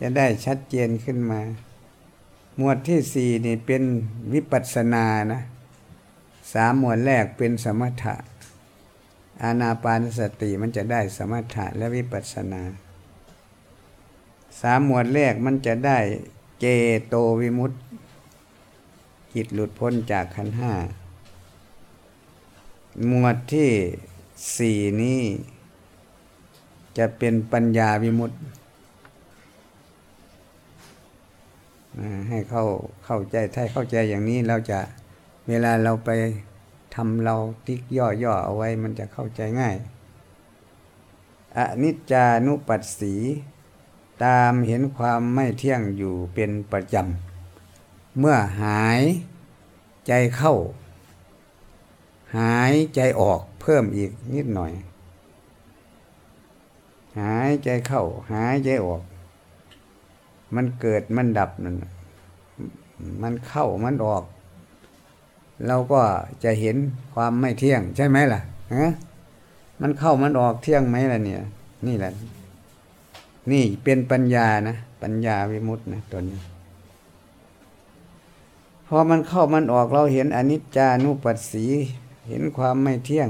จะได้ชัดเจนขึ้นมา หมวดที่สี่นี่เป็นวิปัสสนานะสามหมวดแรกเป็นสมถะ อานาปานสติมันจะได้สมถะและวิปัสสนา สามหมวดแรกมันจะได้เจโตวิมุตติจิตหลุดพ้นจากขันห้าหมวดที่สี่นี้ จะเป็นปัญญาวิมุตติ ให้เข้าเข้าใจถ้าเข้าใจอย่างนี้เราจะเวลาเราไปทำเราติ๊กย่อๆเอาไว้มันจะเข้าใจง่ายอนิจจานุปัสสีตามเห็นความไม่เที่ยงอยู่เป็นประจำ เมื่อหายใจเข้า หายใจออกเพิ่มอีกนิดหน่อย หายใจเข้า หายใจออก มันเกิดมันดับนั่นมันเข้ามันออก เราก็จะเห็นความไม่เที่ยง ใช่ไหมล่ะฮะมันเข้ามันออกเที่ยงไหมล่ะเนี่ย นี่แหละ นี่เป็นปัญญานะปัญญาวิมุตต์นะตัวนี้พอมันเข้ามันออกเราเห็นอนิจจานุปัสสี เห็นความไม่เที่ยง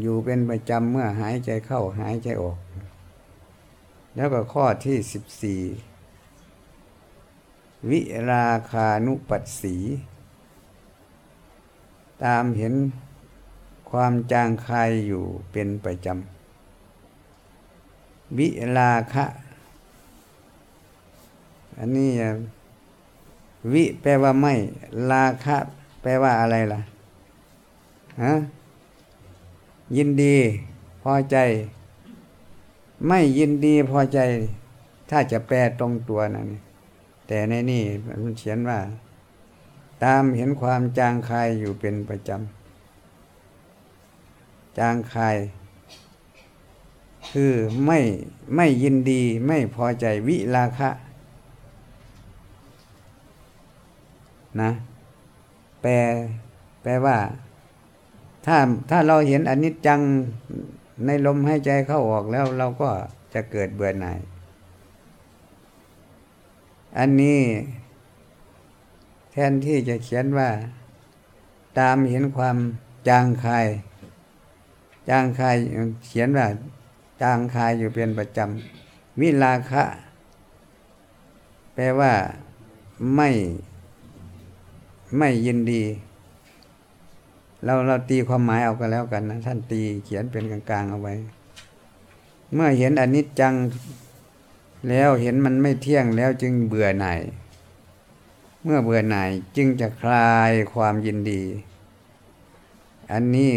อยู่เป็นประจำเมื่อหายใจเข้าหายใจออก แล้วก็ข้อที่สิบสี่ วิราคานุปัสสี ตามเห็นความจางคายอยู่เป็นประจำ วิราคะ อันนี้วิแปลว่าไม่ ลาคะ แปลว่าอะไรล่ะฮะยินดีพอใจ ไม่ยินดีพอใจ ถ้าจะแปลตรงตัวนะนี่ แต่ในนี่มันเขียนว่า ตามเห็นความจางคายอยู่เป็นประจำจางคาย คือไม่ไม่ยินดีไม่พอใจวิลาคะนะแปลแปลว่า ถ้าถ้าเราเห็นอนิจจังในลมหายใจเข้าออกแล้วเราก็จะเกิดเบื่อหน่าย อันนี้ แทนที่จะเขียนว่า ตามเห็นความจางคาย จางคายเขียนว่า จางคายอยู่เป็นประจำวิลาคะ แปลว่า ไม่ไม่ยินดี เราเราตีความหมายเอากันแล้วกันนะ ท่านตีเขียนเป็นกลางๆเอาไว้ เมื่อเห็นอนิจจัง แล้วเห็นมันไม่เที่ยงแล้วจึงเบื่อหน่าย เมื่อเบื่อหน่ายจึงจะคลายความยินดี อันนี้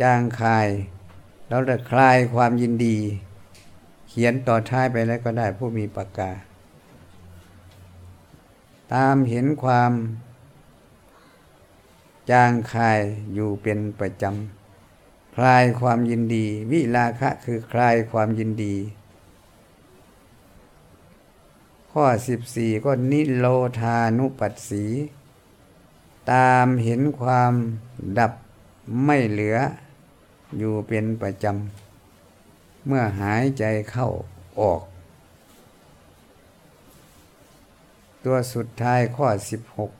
จางคลายเราจะคลายความยินดี เขียนต่อท้ายไปแล้วก็ได้ผู้มีปากกา ตามเห็นความ จางคลายอยู่เป็นประจำคลายความยินดี วิลาคะคือคลายความยินดี ข้อสิบสี่ก็นิโรธานุปัสสี ตามเห็นความดับไม่เหลืออยู่เป็นประจำ เมื่อหายใจเข้าออก ตัวสุดท้ายข้อสิบหก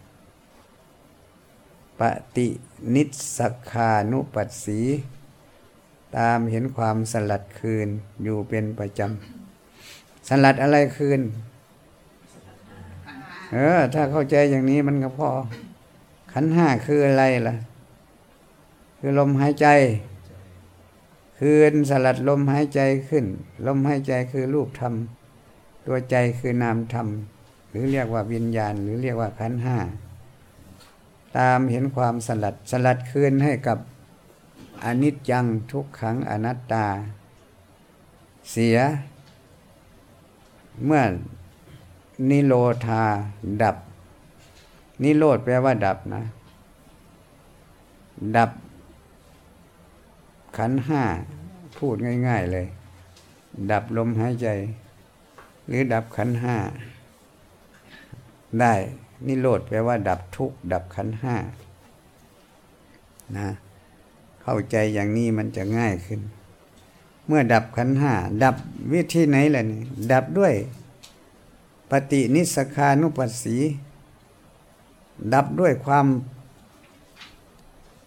ปฏินิสคานุปัสสี ตามเห็นความสลัดคืนอยู่เป็นประจำ สลัดอะไรคืน เออ ถ้าเข้าใจอย่างนี้มันก็พอ ขันห้าคืออะไรล่ะ คือลมหายใจ คืนสลัดลมหายใจขึ้น ลมหายใจคือรูปธรรม ตัวใจคือนามธรรม หรือเรียกว่าวิญญาณ หรือเรียกว่าขันห้า ตามเห็นความสลัดสลัดคืนให้กับอนิจจังทุกขังอนัตตา เสีย เมื่อ นิโรธาดับ นิโรธแปลว่าดับนะ ดับ ขันห้าพูดง่าย ๆเลย ดับลมหายใจ หรือดับขันห้าได้นิโรธแปลว่าดับทุกข์ดับขันห้านะเข้าใจอย่างนี้มันจะง่ายขึ้น เมื่อดับขันห้าดับวิธีไหนล่ะนี่ดับด้วย ปฏินิสคานุปัสสี ดับด้วยความ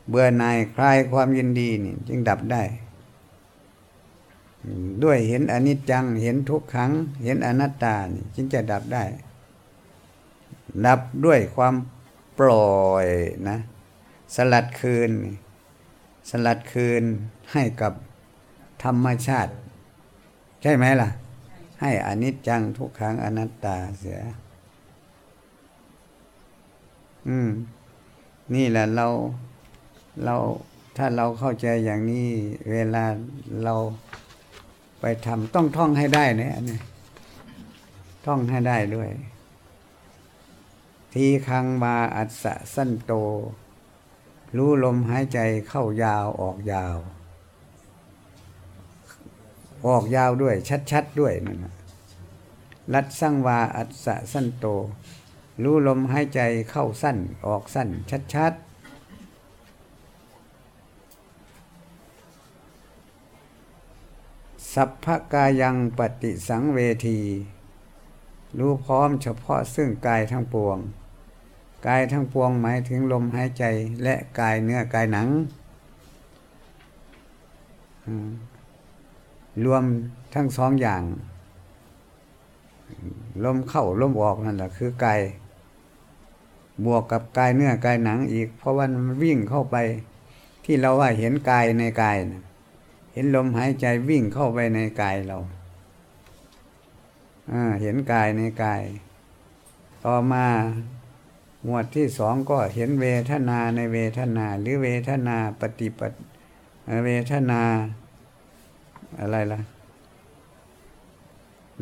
เบื่อหน่ายคลายความยินดีนี่จึงดับได้ ด้วยเห็นอนิจจัง เห็นทุกขัง เห็นอนัตตานี่จึงจะดับได้ ดับด้วยความปล่อยนะ สลัดคืน สลัดคืนให้กับธรรมชาติ ใช่ไหมล่ะ ให้อนิจจังทุกขังอนัตตาเสีย อืม นี่แหละเราเราถ้าเราเข้าใจอย่างนี้ เวลาเราไปทำต้องท่องให้ได้เนี่ยนี่ท่องให้ได้ด้วย ทีคังมาอัศสั้นโต รู้ลมหายใจเข้ายาวออกยาว ออกยาวด้วย ชัดๆด้วยนั่นนะรัดสั่งวาอัศสั้นโต รู้ลมหายใจเข้าสั้นออกสั้น ชัดๆสัพพกายังปฏิสังเวที รู้พร้อมเฉพาะซึ่งกายทั้งปวง กายทั้งปวงหมายถึงลมหายใจและกายเนื้อกายหนัง รวมทั้งสองอย่าง ลมเข้าลมออกนั่นแหละคือกายบวกกับกายเนื้อกายหนังอีก เพราะว่ามันวิ่งเข้าไป ที่เราว่าเห็นกายในกายนะเห็นลมหายใจวิ่งเข้าไปในกายเราเห็นกายในกาย ต่อมาหมวดที่สองก็เห็นเวทนาในเวทนา หรือเวทนาปฏิปเวทนา อะไรล่ะ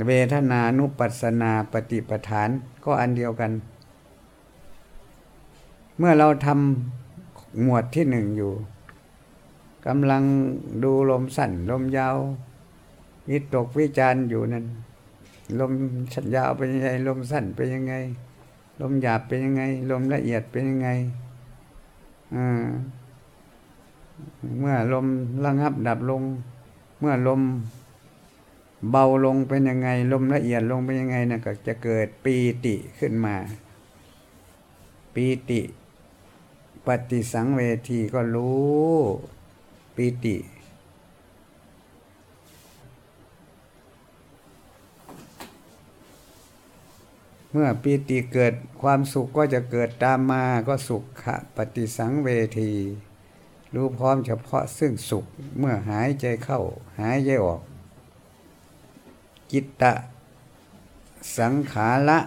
เวทนานุปัสนาปฏิปทานก็อันเดียวกัน เมื่อเราทำหมวดที่หนึ่งอยู่กำลังดูลมสั่นลมยาววิตกวิจารอยู่นั่นลมชัดยาวเป็นยังไง ลมสั้นเป็นยังไง ลมหยาบเป็นยังไง ลมละเอียดเป็นยังไงเมื่อลมระงับดับลง เมื่อลมเบาลงเป็นยังไง ลมละเอียดลงเป็นยังไงนะก็จะเกิดปีติขึ้นมา ปีติ ปฏิสังเวทีก็รู้ปีติ เมื่อปีติเกิดความสุขก็จะเกิดตามมาก็สุขะปฏิสังเวที รู้พร้อมเฉพาะซึ่งสุขเมื่อหายใจเข้า หายใจออก จิตตะ สังขาระ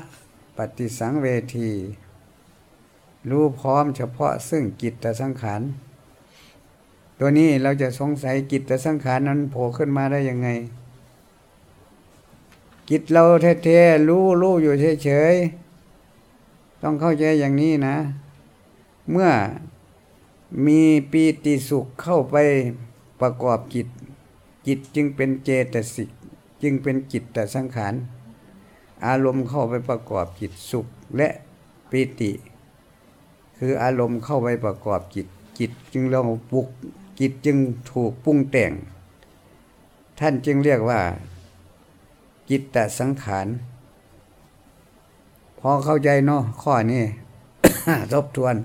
ปฏิสังเวที รู้พร้อมเฉพาะซึ่งจิตตสังขารตัวนี้เราจะสงสัยจิตต่สังขารนั้นโผล่ขึ้นมาได้ยังไง จิตเราแท้ๆรู้รู้อยู่เฉยๆต้องเข้าใจอย่างนี้นะ เมื่อ มีปีติสุขเข้าไปประกอบจิต จิตจึงเป็นเจตสิก จึงเป็นจิตแต่สังขาร อารมณ์เข้าไปประกอบจิตสุขและปีติ คืออารมณ์เข้าไปประกอบจิต จิตจึงเราปลุกจิตจึงถูกปรุงแต่ง ท่านจึงเรียกว่า จิตตสังขาร พอเข้าใจเนาะข้อนี้ทบทวน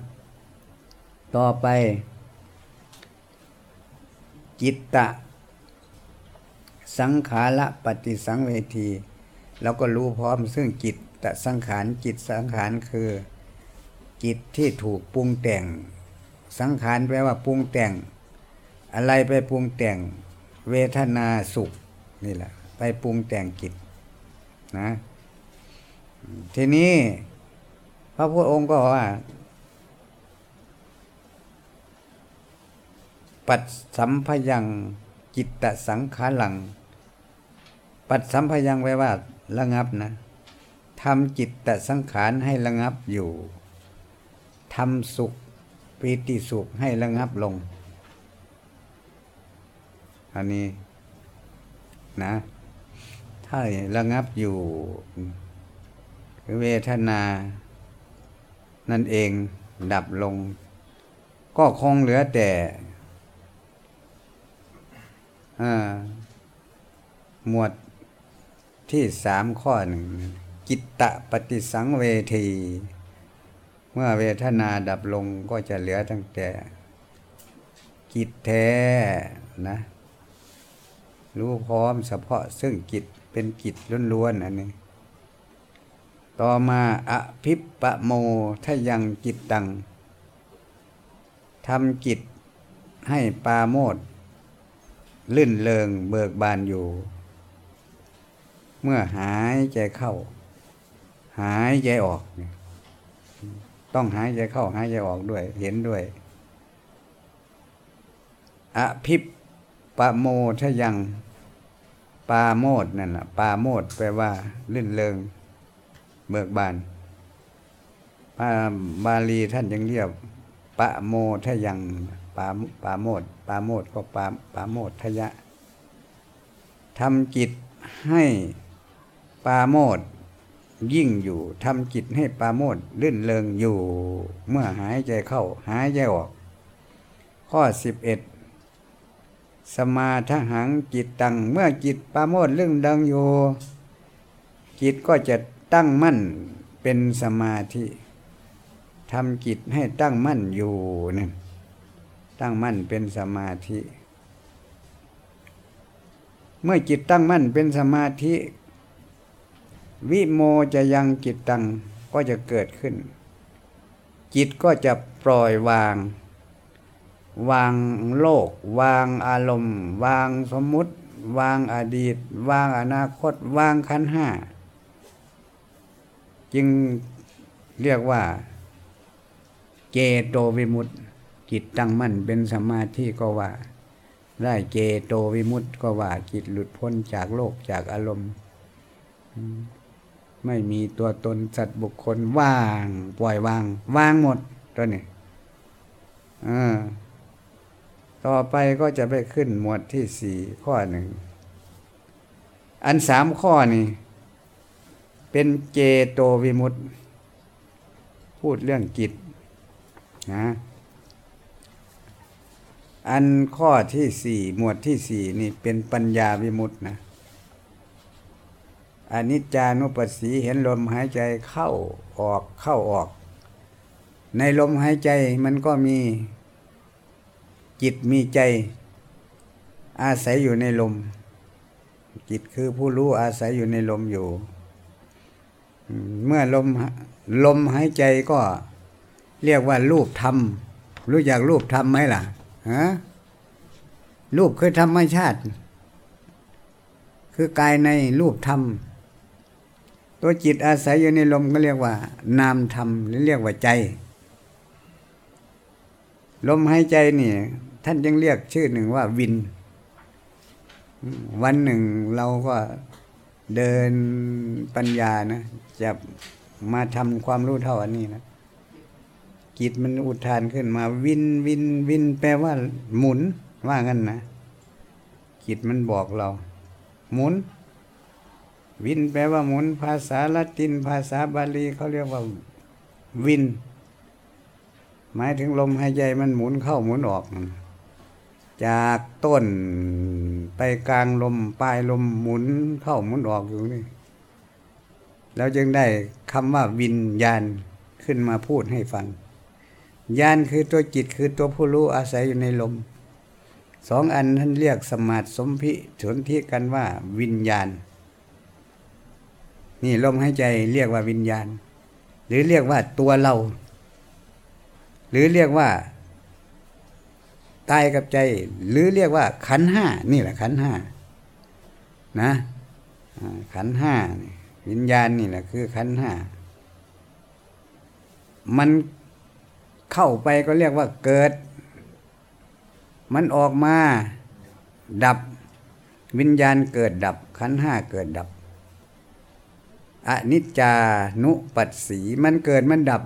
ต่อไป จิตตะ สังขารปฏิสังเวทีเราก็รู้พร้อมซึ่งจิตตะสังขารจิตสังขารคือ จิตที่ถูกปรุงแต่ง สังขารแปลว่าปรุงแต่ง อะไรไปปรุงแต่ง เวทนาสุขนี่แหละ ไปปรุงแต่งจิตนะทีนี้พระพุทธองค์ก็ว่า ปัดสัมพยังจิตตสังขารัง ปัดสัมพยังไว้ว่าระงับนะทำจิตตสังขารให้ระงับอยู่ทำสุขปีติสุขให้ระงับลง อันนี้นะ ถ้าระงับอยู่เวทนา นั่นเองดับลง ก็คงเหลือแต่ หมวดที่สามข้อหนึ่งจิตตะปฏิสังเวที เมื่อเวทนาดับลงก็จะเหลือตั้งแต่จิตแท้นะ รู้พร้อมเฉพาะซึ่งจิตเป็นจิตล้วนๆอันนี้ ต่อมาอภิปปะโมถ้ายังจิตตังทำจิตให้ปาโมด ลื่นเลิงเบิกบานอยู่ เมื่อหายใจเข้า หายใจออก ต้องหายใจเข้า หายใจออกด้วย เห็นด้วยอภิปปะโมทยังปาโมดนั่นแหละปาโมดแปลว่าลื่นเลิง เบิกบานพาบาลีท่านยังเรียกปะโมทยัง ปาปาโมดปาโมดก็ปาปาโมดทยะทำจิตให้ปาโมดยิ่งอยู่ทำจิตให้ปาโมดลื่นเริงอยู่ เมื่อหายใจเข้าหายใจออก ข้อสิบเอ็ดสมาทหังจิตตังเมื่อจิตปาโมดลื่นเริงอยู่ จิตก็จะตั้งมั่นเป็นสมาธิทำจิตให้ตั้งมั่นอยู่นั่น ตั้งมั่นเป็นสมาธิ เมื่อจิตตั้งมั่นเป็นสมาธิ วิโมจะยังจิตตังก็จะเกิดขึ้น จิตก็จะปล่อยวาง วางโลก วางอารมณ์ วางสมมุติ วางอดีต วางอนาคต วางขันห้า จึงเรียกว่าเจโตวิมุตติ จิตตั้งมั่นเป็นสมาธิก็ว่า ได้เจโตวิมุตติก็ว่าจิตหลุดพ้นจากโลกจากอารมณ์ไม่มีตัวตนสัตว์บุคคลว่าง ปล่อยวางวางหมดตัวนี้ต่อไปก็จะไปขึ้นหมวดที่สี่ข้อหนึ่ง อันสามข้อนี้เป็นเจโตวิมุตติ พูดเรื่องจิตนะ อันข้อที่สี่หมวดที่สี่นี่เป็นปัญญาวิมุตตินะอนิจจานุปัสสีเห็นลมหายใจเข้าออกเข้าออก ในลมหายใจมันก็มีจิตมีใจ อาศัยอยู่ในลม จิตคือผู้รู้อาศัยอยู่ในลมอยู่ เมื่อลมลมหายใจก็เรียกว่ารูปธรรมรู้จักรูปธรรมไหมล่ะ ฮะรูปคือธรรมชาติ คือกายในรูปธรรม ตัวจิตอาศัยอยู่ในลมก็เรียกว่า นามธรรมหรือเรียกว่าใจ ลมหายใจนี่ ท่านยังเรียกชื่อหนึ่งว่าวิน วันหนึ่งเราก็เดินปัญญานะจะมาทำความรู้เท่าอันนี้นะ จิตมันอุทานขึ้นมา วินวินวินแปลว่า หมุนว่างั้นนะจิตมันบอกเรา หมุน วินแปลว่าหมุน ภาษาละติน ภาษาบาลีเขาเรียกว่า วิน หมายถึงลมหายใจมันหมุนเข้าหมุนออก จากต้นไปกลางลมปลายลมหมุนเข้าหมุนออกอยู่นี่แล้วจึงได้คำว่าวิญญาณขึ้นมาพูดให้ฟัง ญาณคือตัวจิตคือตัวผู้รู้อาศัยอยู่ในลมสองอันท่านเรียกสมาธิสมพิสนทิกันว่าวิญญาณ นี่ลมหายใจเรียกว่าวิญญาณ หรือเรียกว่าตัวเรา หรือเรียกว่า ตายกับใจ หรือเรียกว่า ขันห้านี่แหละขันห้านะขันห้าวิญญาณนี่แหละคือขันห้ามัน เข้าไปก็เรียกว่าเกิด มันออกมา ดับ วิญญาณเกิดดับ ขันห้าเกิดดับอนิจจานุปัสสีมันเกิดมันดับ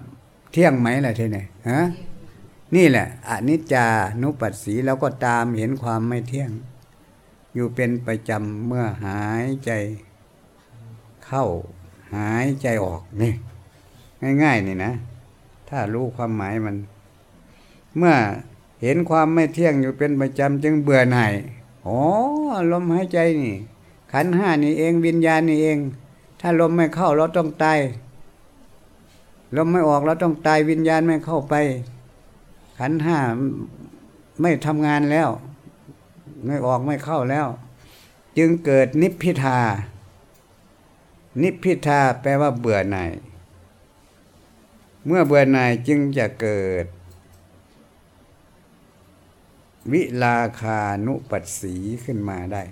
เที่ยงไหมล่ะทีนี้ฮะนี่แหละอนิจจานุปัสสีแล้วก็ตามเห็นความไม่เที่ยง อยู่เป็นประจำเมื่อหายใจเข้าหายใจออกนี่ ง่าย ๆ นี่นะ ถ้ารู้ความหมายมัน เมื่อเห็นความไม่เที่ยงอยู่เป็นประจำจึงเบื่อหน่ายอ๋อลมหายใจนี่ ขันห้านี่เองวิญญาณนี่เอง ถ้าลมไม่เข้าเราต้องตายลมไม่ออกเราต้องตายวิญญาณไม่เข้าไป ขันห้าไม่ทำงานแล้ว ไม่ออกไม่เข้าแล้ว จึงเกิดนิพพิทา นิพพิทาแปลว่าเบื่อหน่าย เมื่อเบื่อหน่ายจึงจะเกิด วิลาคานุปัสสีขึ้นมาได้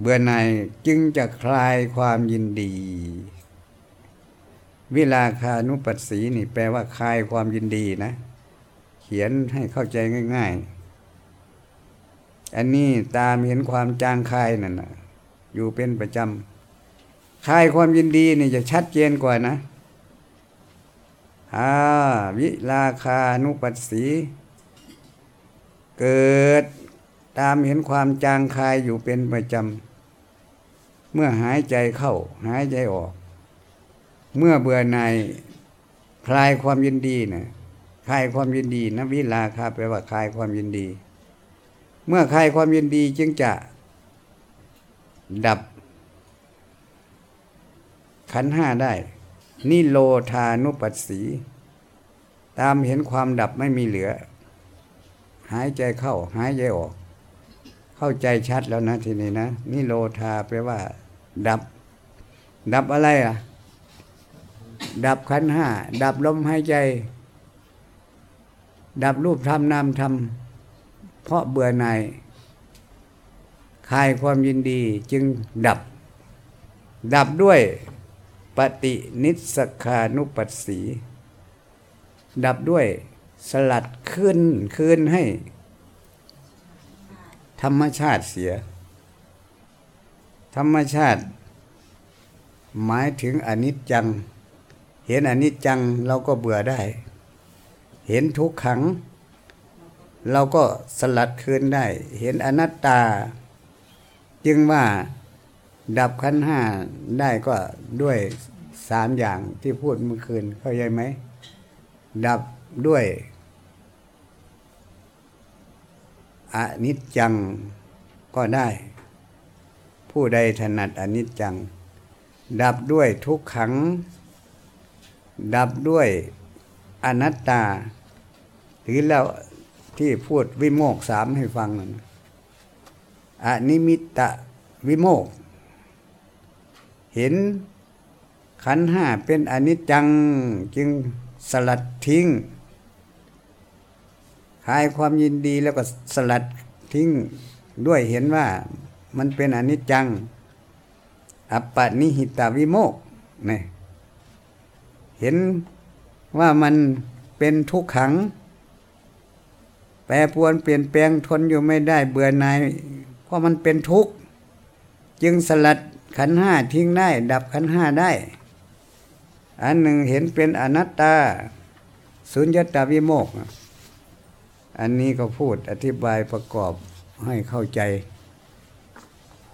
เบื่อหน่ายจึงจะคลายความยินดี วิลาคานุปัสสีนี่แปลว่าคลายความยินดีนะ เขียนให้เข้าใจง่าย ๆ อันนี้ตามเห็นความจางคลายนั่นนะอยู่เป็นประจำคลายความยินดีนี่จะชัดเจนกว่านะ อาวิลาคานุปัสสี เกิดตามเห็นความจางคายอยู่เป็นประจำ เมื่อหายใจเข้าหายใจออก เมื่อเบื่อในคลายความยินดีนะคลายความยินดีนะวิลาคาแปลว่าคลายความยินดี เมื่อคลายความยินดีจึงจะดับขันห้าได้ นิโรธานุปัสสี ตามเห็นความดับไม่มีเหลือ หายใจเข้า หายใจออก เข้าใจชัดแล้วนะทีนี้นะนิโรธาแปลว่า ดับ ดับอะไรอะ ดับขันห้า ดับลมหายใจ ดับรูปธรรมนามธรรมเพราะเบื่อหน่ายคลายความยินดีจึงดับ ดับด้วย ปฏินิสขานุปัสสี ดับด้วยสลัดขึ้นคืนให้ ธรรมชาติเสีย ธรรมชาติ หมายถึงอนิจจัง เห็นอนิจจังเราก็เบื่อได้ เห็นทุกขัง เราก็สลัดคืนได้ เห็นอนัตตา จึงว่า ดับขันห้าได้ก็ด้วยสามอย่างที่พูดเมื่อคืนเข้าใจไหม ดับด้วยอนิจจังก็ได้ ผู้ใดถนัดอนิจจัง ดับด้วยทุกขัง ดับด้วยอนัตตา หรือแล้วที่พูดวิโมกสามให้ฟังนั่นอนิมิตะวิโมก เห็นขันห้าเป็นอนิจจังจึงสลัดทิ้งคลายความยินดีแล้วก็สลัดทิ้งด้วยเห็นว่ามันเป็นอนิจจัง อัปปนิหิตาวิโมกนี่เห็นว่ามันเป็นทุกขัง แปรปรวนเปลี่ยนแปลงทนอยู่ไม่ได้เบื่อหน่ายเพราะมันเป็นทุกข์ จึงสลัด ขันห้าทิ้งได้ ดับขันห้าได้ อันหนึ่งเห็นเป็นอนัตตา สุญญตาวิโมก อันนี้ก็พูดอธิบายประกอบให้เข้าใจ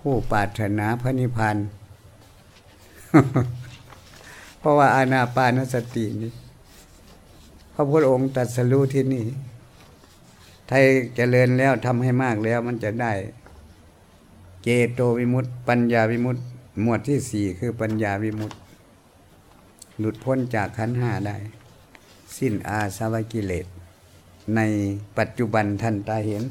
ผู้ปรารถนาพระนิพพานเพราะว่าอานาปานสตินี้พระพุทธองค์ตรัสรู้ที่นี่ไทยเจริญแล้วทำให้มากแล้วมันจะได้ จโตวิมุตติ ปัญญาวิมุตติ หมวดที่สี่คือปัญญาวิมุตติ หลุดพ้นจากขันห้าได้ สิ้นอาสวะกิเลส ในปัจจุบันท่านตาเห็น